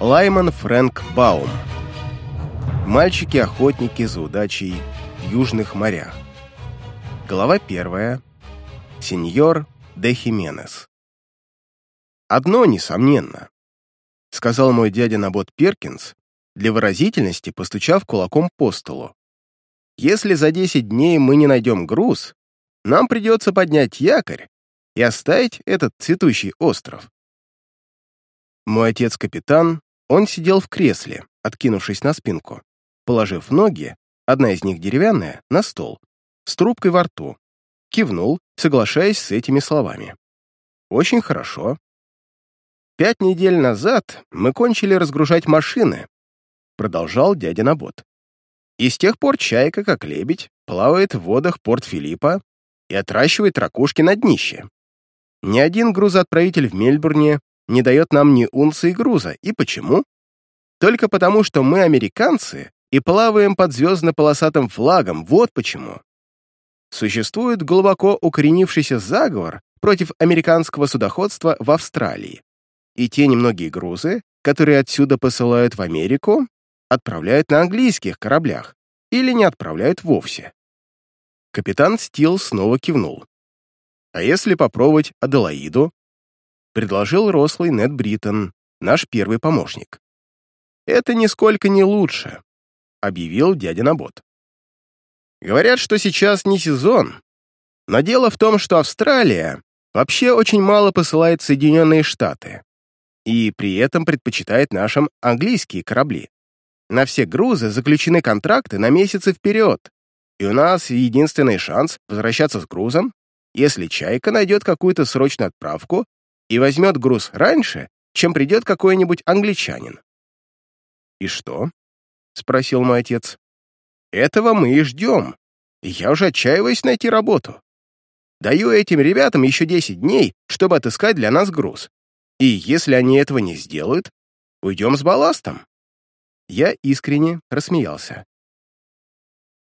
Лайман Фрэнк Баум. Мальчики-охотники за удачей в южных морях. Глава первая. Сеньор де Хименес. «Одно, несомненно», — сказал мой дядя Набот Перкинс, для выразительности постучав кулаком по столу. «Если за 10 дней мы не найдем груз, нам придется поднять якорь и оставить этот цветущий остров». Мой отец-капитан, он сидел в кресле, откинувшись на спинку, положив ноги, одна из них деревянная, на стол, с трубкой во рту, кивнул, соглашаясь с этими словами. «Очень хорошо. Пять недель назад мы кончили разгружать машины, продолжал дядя Набот. И с тех пор чайка, как лебедь, плавает в водах порт Филиппа и отращивает ракушки на днище. Ни один грузоотправитель в Мельбурне не дает нам ни унции груза. И почему? Только потому, что мы американцы и плаваем под звездно-полосатым флагом, вот почему. Существует глубоко укоренившийся заговор против американского судоходства в Австралии. И те немногие грузы, которые отсюда посылают в Америку, отправляют на английских кораблях или не отправляют вовсе. Капитан Стил снова кивнул. «А если попробовать Аделаиду?» Предложил рослый Нед Бриттон, наш первый помощник. «Это нисколько не лучше», — объявил дядя Набот. «Говорят, что сейчас не сезон, но дело в том, что Австралия вообще очень мало посылает Соединенные Штаты и при этом предпочитает нашим английские корабли. На все грузы заключены контракты на месяцы вперед, и у нас единственный шанс возвращаться с грузом, если «Чайка» найдет какую-то срочную отправку и возьмет груз раньше, чем придет какой-нибудь англичанин. «И что?» — спросил мой отец. «Этого мы и ждем. Я уже отчаиваюсь найти работу. Даю этим ребятам еще 10 дней, чтобы отыскать для нас груз. И если они этого не сделают, уйдем с балластом». Я искренне рассмеялся.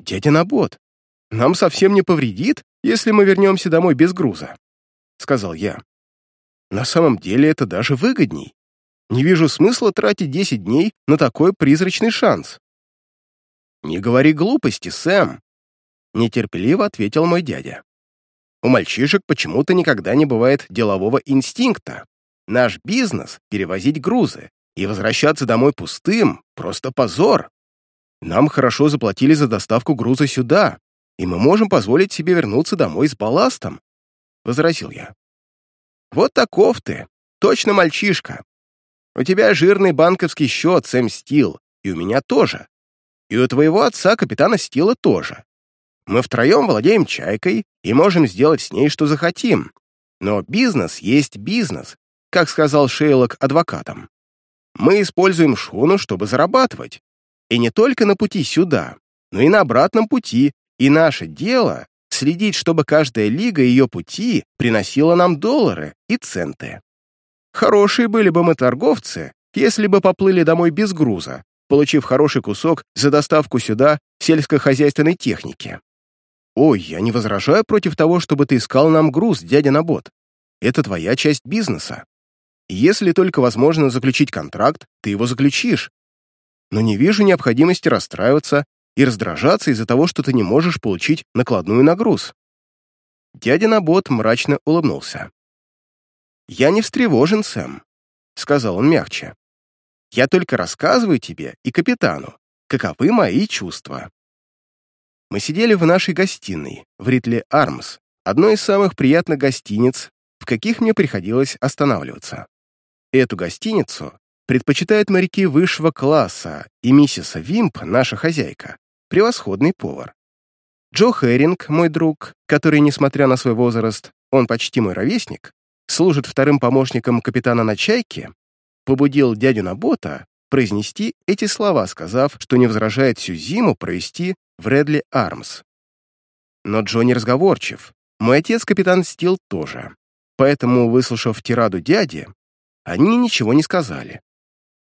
«Дядя Набот, нам совсем не повредит, если мы вернемся домой без груза», — сказал я. «На самом деле это даже выгодней. Не вижу смысла тратить 10 дней на такой призрачный шанс». «Не говори глупости, Сэм», — нетерпеливо ответил мой дядя. «У мальчишек почему-то никогда не бывает делового инстинкта. Наш бизнес — перевозить грузы, и возвращаться домой пустым — просто позор. Нам хорошо заплатили за доставку груза сюда, и мы можем позволить себе вернуться домой с балластом», — возразил я. «Вот таков ты, точно мальчишка. У тебя жирный банковский счет, Сэм Стил, и у меня тоже. И у твоего отца, капитана Стила, тоже. Мы втроем владеем чайкой и можем сделать с ней, что захотим. Но бизнес есть бизнес, как сказал Шейлок адвокатам. Мы используем шхуну, чтобы зарабатывать. И не только на пути сюда, но и на обратном пути, и наше дело — следить, чтобы каждая лига ее пути приносила нам доллары и центы. Хорошие были бы мы торговцы, если бы поплыли домой без груза, получив хороший кусок за доставку сюда сельскохозяйственной техники. Ой, я не возражаю против того, чтобы ты искал нам груз, дядя Набот. Это твоя часть бизнеса. Если только возможно заключить контракт, ты его заключишь. Но не вижу необходимости расстраиваться и раздражаться из-за того, что ты не можешь получить накладную на груз. Дядя Набот мрачно улыбнулся. «Я не встревожен, Сэм», — сказал он мягче. «Я только рассказываю тебе и капитану, каковы мои чувства». Мы сидели в нашей гостиной, в Ритли Армс, одной из самых приятных гостиниц, в каких мне приходилось останавливаться. Эту гостиницу предпочитают моряки высшего класса, и миссис Вимп, наша хозяйка, превосходный повар. Джо Хэринг, мой друг, который, несмотря на свой возраст, он почти мой ровесник, служит вторым помощником капитана на чайке, побудил дядю Набота произнести эти слова, сказав, что не возражает всю зиму провести в Редли Армс. Но Джо не разговорчив, мой отец, капитан Стил, тоже. Поэтому, выслушав тираду дяди, они ничего не сказали.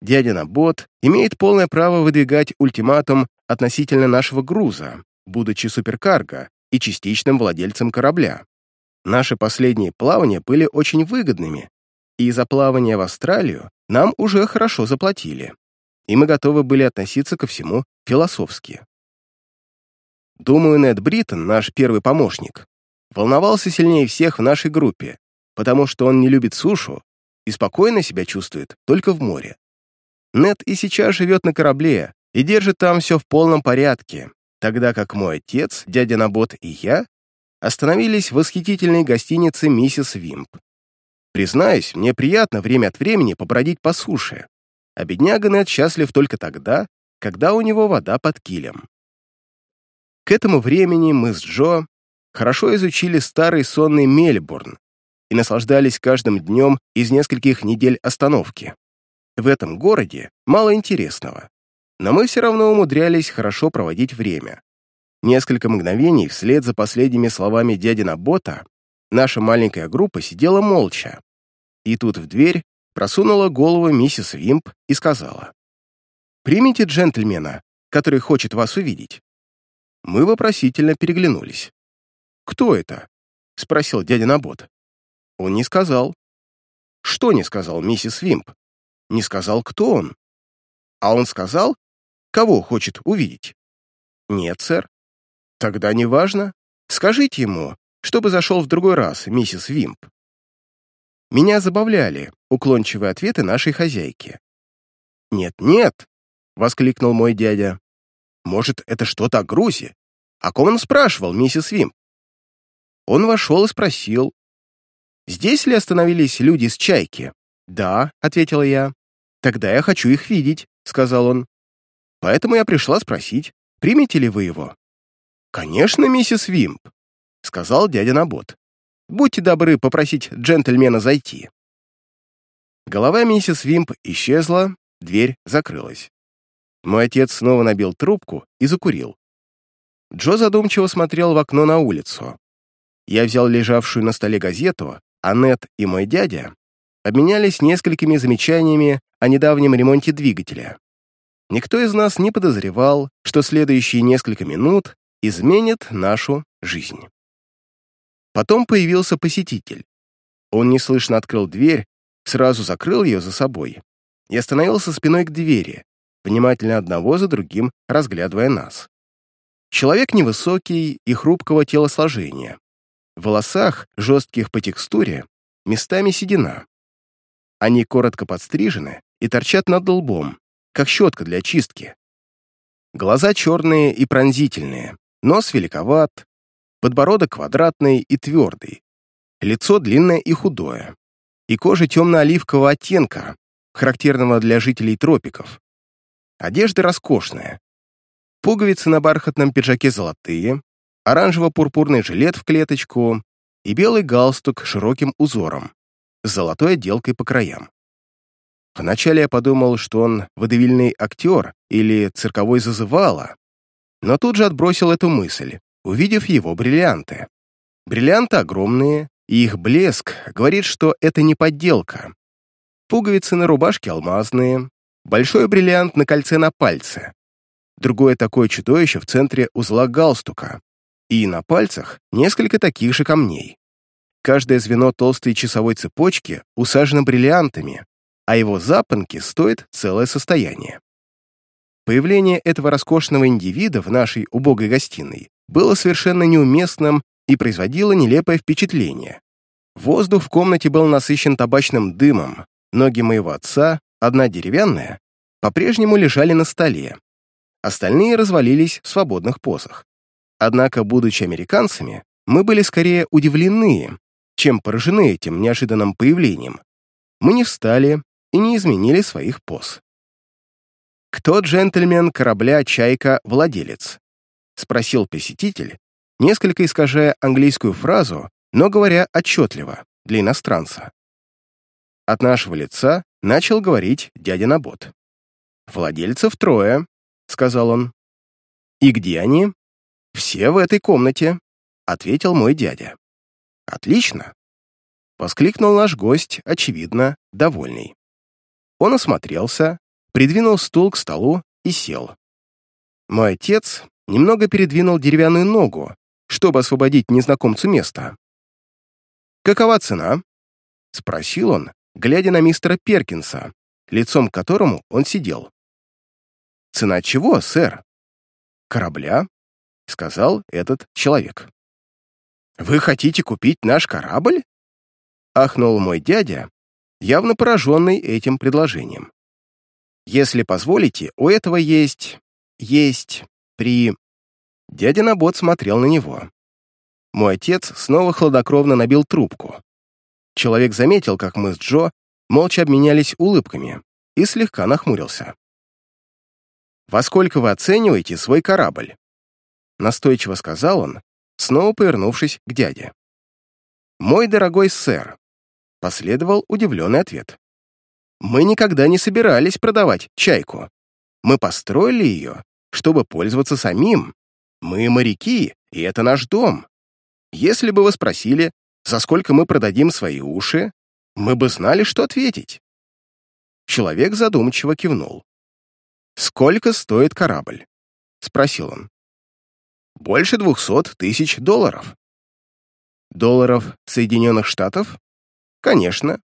Дядя Набот имеет полное право выдвигать ультиматум относительно нашего груза, будучи суперкарго и частичным владельцем корабля. Наши последние плавания были очень выгодными, и из-за плавания в Австралию нам уже хорошо заплатили, и мы готовы были относиться ко всему философски. Думаю, Нед Бриттон, наш первый помощник, волновался сильнее всех в нашей группе, потому что он не любит сушу и спокойно себя чувствует только в море. Нед и сейчас живет на корабле и держит там все в полном порядке, тогда как мой отец, дядя Набот и я остановились в восхитительной гостинице «Миссис Вимп». Признаюсь, мне приятно время от времени побродить по суше, а бедняга Нед счастлив только тогда, когда у него вода под килем. К этому времени мы с Джо хорошо изучили старый сонный Мельбурн и наслаждались каждым днем из нескольких недель остановки. В этом городе мало интересного, но мы все равно умудрялись хорошо проводить время. Несколько мгновений вслед за последними словами дяди Набота наша маленькая группа сидела молча. И тут в дверь просунула голову миссис Вимп и сказала, «Примите джентльмена, который хочет вас увидеть». Мы вопросительно переглянулись. «Кто это?» — спросил дядя Набот. Он не сказал. Что не сказал миссис Вимп? Не сказал, кто он. А он сказал, кого хочет увидеть? Нет, сэр. Тогда неважно. Скажите ему, чтобы зашел в другой раз, миссис Вимп. Меня забавляли уклончивые ответы нашей хозяйки. «Нет-нет», — воскликнул мой дядя. «Может, это что-то о грузе? О ком он спрашивал, миссис Вимп?» Он вошел и спросил. «Здесь ли остановились люди с чайки?» «Да», — ответила я. «Тогда я хочу их видеть», — сказал он. «Поэтому я пришла спросить, примете ли вы его?» «Конечно, миссис Вимп», — сказал дядя Набот. «Будьте добры попросить джентльмена зайти». Голова миссис Вимп исчезла, дверь закрылась. Мой отец снова набил трубку и закурил. Джо задумчиво смотрел в окно на улицу. Я взял лежавшую на столе газету, а Нет и мой дядя обменялись несколькими замечаниями о недавнем ремонте двигателя. Никто из нас не подозревал, что следующие несколько минут изменят нашу жизнь. Потом появился посетитель. Он неслышно открыл дверь, сразу закрыл ее за собой и остановился спиной к двери, внимательно одного за другим разглядывая нас. Человек невысокий и хрупкого телосложения. В волосах, жестких по текстуре, местами седина. Они коротко подстрижены и торчат над лбом, как щетка для чистки. Глаза черные и пронзительные, нос великоват, подбородок квадратный и твердый, лицо длинное и худое, и кожа темно-оливкового оттенка, характерного для жителей тропиков. Одежда роскошная. Пуговицы на бархатном пиджаке золотые, оранжево-пурпурный жилет в клеточку и белый галстук широким узором, с золотой отделкой по краям. Вначале я подумал, что он водевильный актер или цирковой зазывало, но тут же отбросил эту мысль, увидев его бриллианты. Бриллианты огромные, и их блеск говорит, что это не подделка. Пуговицы на рубашке алмазные, большой бриллиант на кольце на пальце, другое такое чудовище в центре узла галстука, и на пальцах несколько таких же камней. Каждое звено толстой часовой цепочки усажено бриллиантами, а его запонки стоят целое состояние. Появление этого роскошного индивида в нашей убогой гостиной было совершенно неуместным и производило нелепое впечатление. Воздух в комнате был насыщен табачным дымом, ноги моего отца, одна деревянная, по-прежнему лежали на столе, остальные развалились в свободных позах. Однако, будучи американцами, мы были скорее удивлены, чем поражены этим неожиданным появлением. Мы не встали и не изменили своих поз. «Кто джентльмен корабля «Чайка» — спросил посетитель, несколько искажая английскую фразу, но говоря отчетливо, для иностранца. От нашего лица начал говорить дядя Набот. «Владельцев трое», — сказал он. «И где они?» «Все в этой комнате», — ответил мой дядя. «Отлично!» — воскликнул наш гость, очевидно, довольный. Он осмотрелся, придвинул стул к столу и сел. Мой отец немного передвинул деревянную ногу, чтобы освободить незнакомцу место. «Какова цена?» — спросил он, глядя на мистера Перкинса, лицом к которому он сидел. «Цена чего, сэр?» «Корабля», — сказал этот человек. «Вы хотите купить наш корабль?» — ахнул мой дядя, явно пораженный этим предложением. «Если позволите, у этого есть... есть... при...» Дядя Набот смотрел на него. Мой отец снова хладнокровно набил трубку. Человек заметил, как мы с Джо молча обменялись улыбками и слегка нахмурился. «Во сколько вы оцениваете свой корабль?» Настойчиво сказал он, снова повернувшись к дяде. «Мой дорогой сэр», — последовал удивленный ответ. «Мы никогда не собирались продавать чайку. Мы построили ее, чтобы пользоваться самим. Мы моряки, и это наш дом. Если бы вы спросили, за сколько мы продадим свои уши, мы бы знали, что ответить». Человек задумчиво кивнул. «Сколько стоит корабль?» — спросил он. «Больше двухсот тысяч долларов». «Долларов Соединенных Штатов?» «Конечно».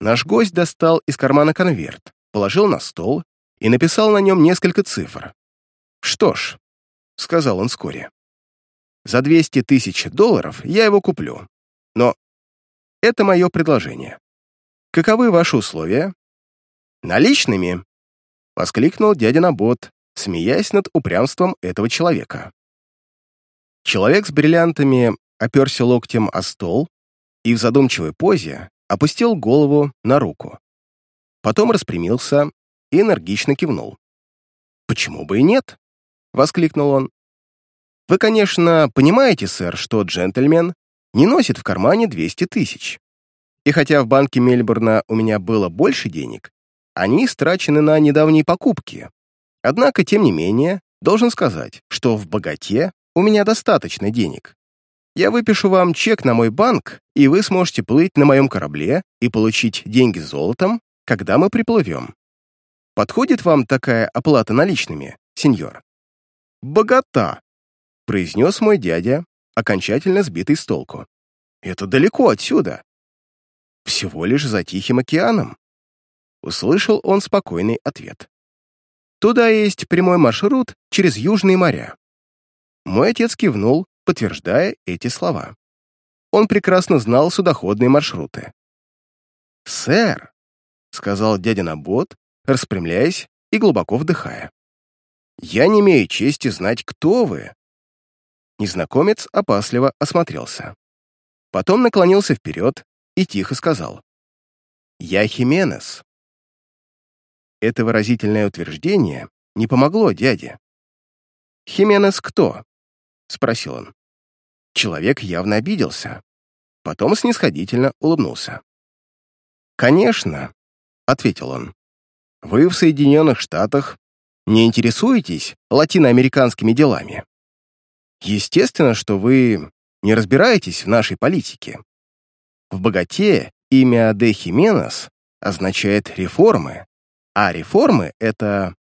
Наш гость достал из кармана конверт, положил на стол и написал на нем несколько цифр. «Что ж», — сказал он вскоре, — «за 200 тысяч долларов я его куплю. Но это мое предложение. Каковы ваши условия?» «Наличными!» — воскликнул дядя Набот, смеясь над упрямством этого человека. Человек с бриллиантами оперся локтем о стол и в задумчивой позе опустил голову на руку. Потом распрямился и энергично кивнул. «Почему бы и нет?» — воскликнул он. «Вы, конечно, понимаете, сэр, что джентльмен не носит в кармане 200 тысяч. И хотя в банке Мельбурна у меня было больше денег, они истрачены на недавние покупки. Однако, тем не менее, должен сказать, что в богате у меня достаточно денег. Я выпишу вам чек на мой банк, и вы сможете плыть на моем корабле и получить деньги золотом, когда мы приплывем. Подходит вам такая оплата наличными, сеньор? Богата, произнес мой дядя, окончательно сбитый с толку. Это далеко отсюда всего лишь за Тихим океаном. Услышал он спокойный ответ. Туда есть прямой маршрут через Южные моря. Мой отец кивнул, подтверждая эти слова. Он прекрасно знал судоходные маршруты. «Сэр», — сказал дядя Набот, распрямляясь и глубоко вдыхая, «я не имею чести знать, кто вы». Незнакомец опасливо осмотрелся. Потом наклонился вперед и тихо сказал. «Я Хименес». Это выразительное утверждение не помогло дяде. «Хименес кто?» — спросил он. Человек явно обиделся. Потом снисходительно улыбнулся. «Конечно», — ответил он. «Вы в Соединенных Штатах не интересуетесь латиноамериканскими делами. Естественно, что вы не разбираетесь в нашей политике. В богате имя Де Хименес означает «реформы», а реформы — это...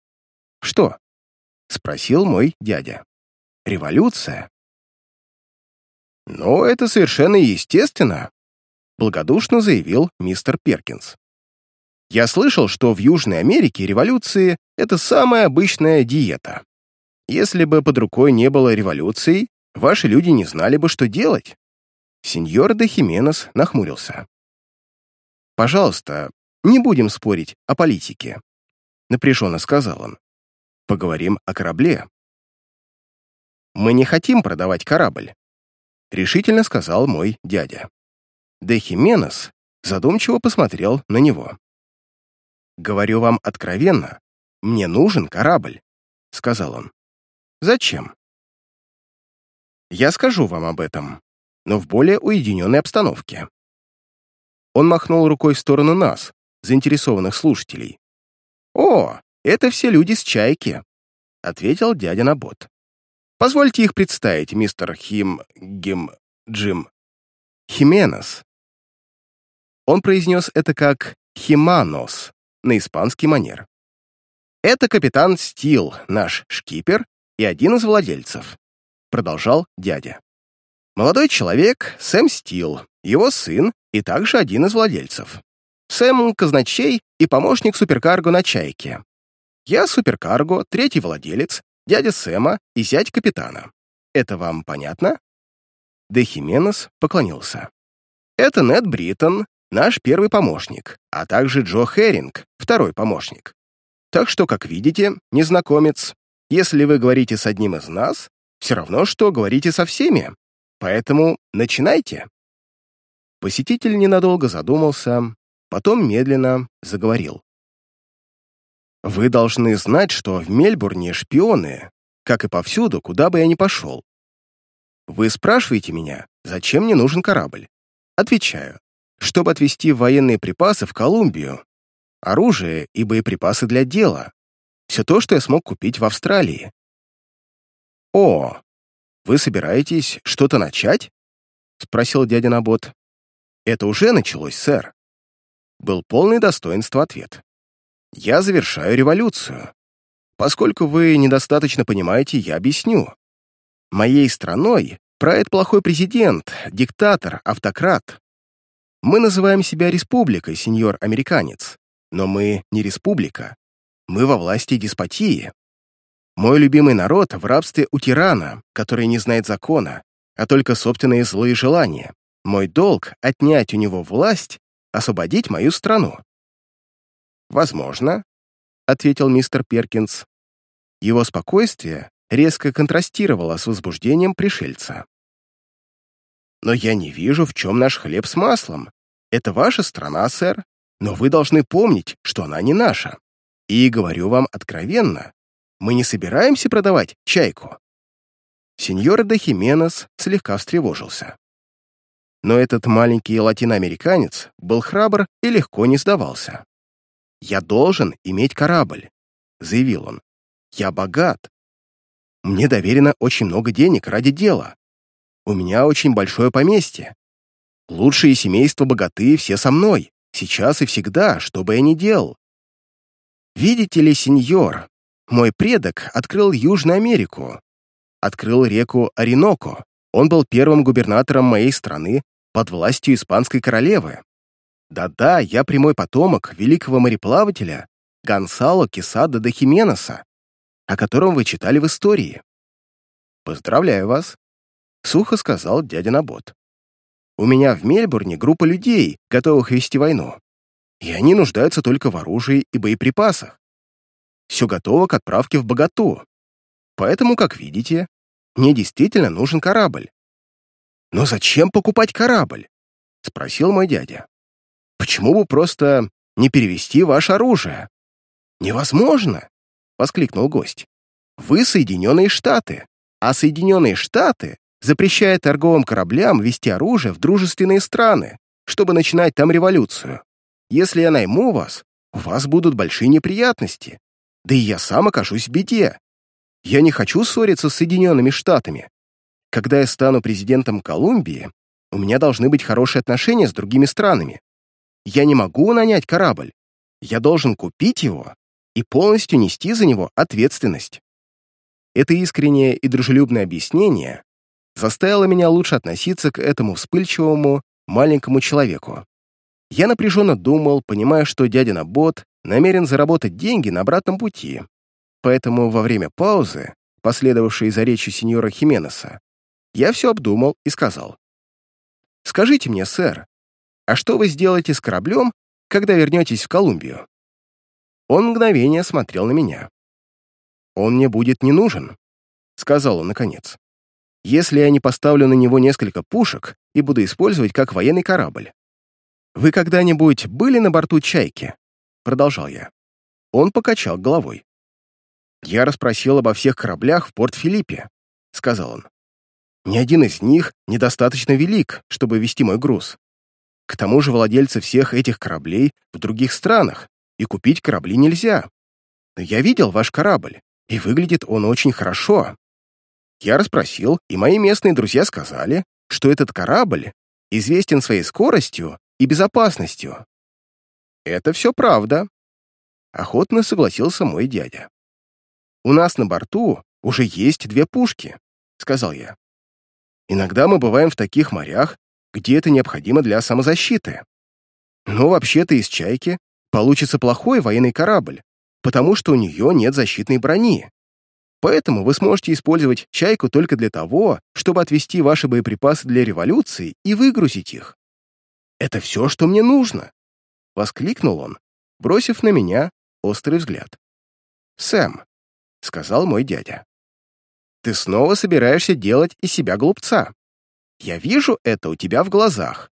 Что? — спросил мой дядя. Революция? «Ну, это совершенно естественно», — благодушно заявил мистер Перкинс. «Я слышал, что в Южной Америке революции — это самая обычная диета. Если бы под рукой не было революции, ваши люди не знали бы, что делать. Сеньор де Хименес нахмурился. «Пожалуйста, не будем спорить о политике», — напряженно сказал он. «Поговорим о корабле». «Мы не хотим продавать корабль», — решительно сказал мой дядя. Де Хименес задумчиво посмотрел на него. «Говорю вам откровенно, мне нужен корабль», — сказал он. «Зачем?» «Я скажу вам об этом», но в более уединенной обстановке. Он махнул рукой в сторону нас, заинтересованных слушателей. «О, это все люди с чайки», — ответил дядя Набот. «Позвольте их представить, мистер Хим... Гим... Джим... Хименес». Он произнес это как «Химанос» на испанский манер. «Это капитан Стил, наш шкипер и один из владельцев», — продолжал дядя. Молодой человек — Сэм Стил, его сын и также один из владельцев. Сэм Казначей и помощник суперкарго на «Чайке». Я суперкарго, третий владелец, дядя Сэма и зять капитана. Это вам понятно?» Де поклонился. «Это Нед Бриттон, наш первый помощник, а также Джо Херинг, второй помощник. Так что, как видите, незнакомец, если вы говорите с одним из нас, все равно, что говорите со всеми. Поэтому начинайте». Посетитель ненадолго задумался, потом медленно заговорил. «Вы должны знать, что в Мельбурне шпионы, как и повсюду, куда бы я ни пошел. Вы спрашиваете меня, зачем мне нужен корабль? Отвечаю, чтобы отвезти военные припасы в Колумбию, оружие и боеприпасы для дела. Все то, что я смог купить в Австралии. О, вы собираетесь что-то начать? Спросил дядя Набот. Это уже началось, сэр. Был полный достоинства ответ. Я завершаю революцию. Поскольку вы недостаточно понимаете, я объясню. Моей страной правит плохой президент, диктатор, автократ. Мы называем себя республикой, сеньор-американец, но мы не республика. Мы во власти деспотии. Мой любимый народ в рабстве у тирана, который не знает закона, а только собственные злые желания. Мой долг — отнять у него власть, освободить мою страну. «Возможно», — ответил мистер Перкинс. Его спокойствие резко контрастировало с возбуждением пришельца. «Но я не вижу, в чем наш хлеб с маслом. Это ваша страна, сэр, но вы должны помнить, что она не наша. И говорю вам откровенно, мы не собираемся продавать чайку». Сеньор де Хименес слегка встревожился. Но этот маленький латиноамериканец был храбр и легко не сдавался. «Я должен иметь корабль», — заявил он. «Я богат. Мне доверено очень много денег ради дела. У меня очень большое поместье. Лучшие семейства богатые все со мной, сейчас и всегда, что бы я ни делал. Видите ли, сеньор, мой предок открыл Южную Америку, открыл реку Ореноко. Он был первым губернатором моей страны под властью испанской королевы. Да-да, я прямой потомок великого мореплавателя Гонсало Кесада де Хименеса, о котором вы читали в истории. Поздравляю вас, сухо сказал дядя Набот. У меня в Мельбурне группа людей, готовых вести войну, и они нуждаются только в оружии и боеприпасах. Все готово к отправке в богату. Поэтому, как видите, мне действительно нужен корабль. «Но зачем покупать корабль?» — спросил мой дядя. «Почему бы просто не перевести ваше оружие?» «Невозможно!» — воскликнул гость. «Вы Соединенные Штаты, а Соединенные Штаты запрещают торговым кораблям вести оружие в дружественные страны, чтобы начинать там революцию. Если я найму вас, у вас будут большие неприятности. Да и я сам окажусь в беде. Я не хочу ссориться с Соединенными Штатами. Когда я стану президентом Колумбии, у меня должны быть хорошие отношения с другими странами. Я не могу нанять корабль. Я должен купить его и полностью нести за него ответственность. Это искреннее и дружелюбное объяснение заставило меня лучше относиться к этому вспыльчивому, маленькому человеку. Я напряженно думал, понимая, что дядя Набот намерен заработать деньги на обратном пути, Поэтому во время паузы, последовавшей за речью сеньора Хименеса, я все обдумал и сказал. «Скажите мне, сэр, а что вы сделаете с кораблем, когда вернетесь в Колумбию?» Он мгновение смотрел на меня. «Он мне будет не нужен», — сказал он наконец, «если я не поставлю на него несколько пушек и буду использовать как военный корабль». «Вы когда-нибудь были на борту «Чайки»?» — продолжал я. Он покачал головой. «Я расспросил обо всех кораблях в Порт-Филиппе», — сказал он. «Ни один из них недостаточно велик, чтобы вести мой груз. К тому же владельцы всех этих кораблей в других странах, и купить корабли нельзя. Но я видел ваш корабль, и выглядит он очень хорошо. Я расспросил, и мои местные друзья сказали, что этот корабль известен своей скоростью и безопасностью. Это все правда. Охотно согласился мой дядя. «У нас на борту уже есть две пушки», — сказал я. «Иногда мы бываем в таких морях, где это необходимо для самозащиты. Но вообще-то из «Чайки» получится плохой военный корабль, потому что у нее нет защитной брони. Поэтому вы сможете использовать «Чайку» только для того, чтобы отвести ваши боеприпасы для революции и выгрузить их. «Это все, что мне нужно!» — воскликнул он, бросив на меня острый взгляд. «Сэм», — сказал мой дядя, — «ты снова собираешься делать из себя глупца. Я вижу это у тебя в глазах.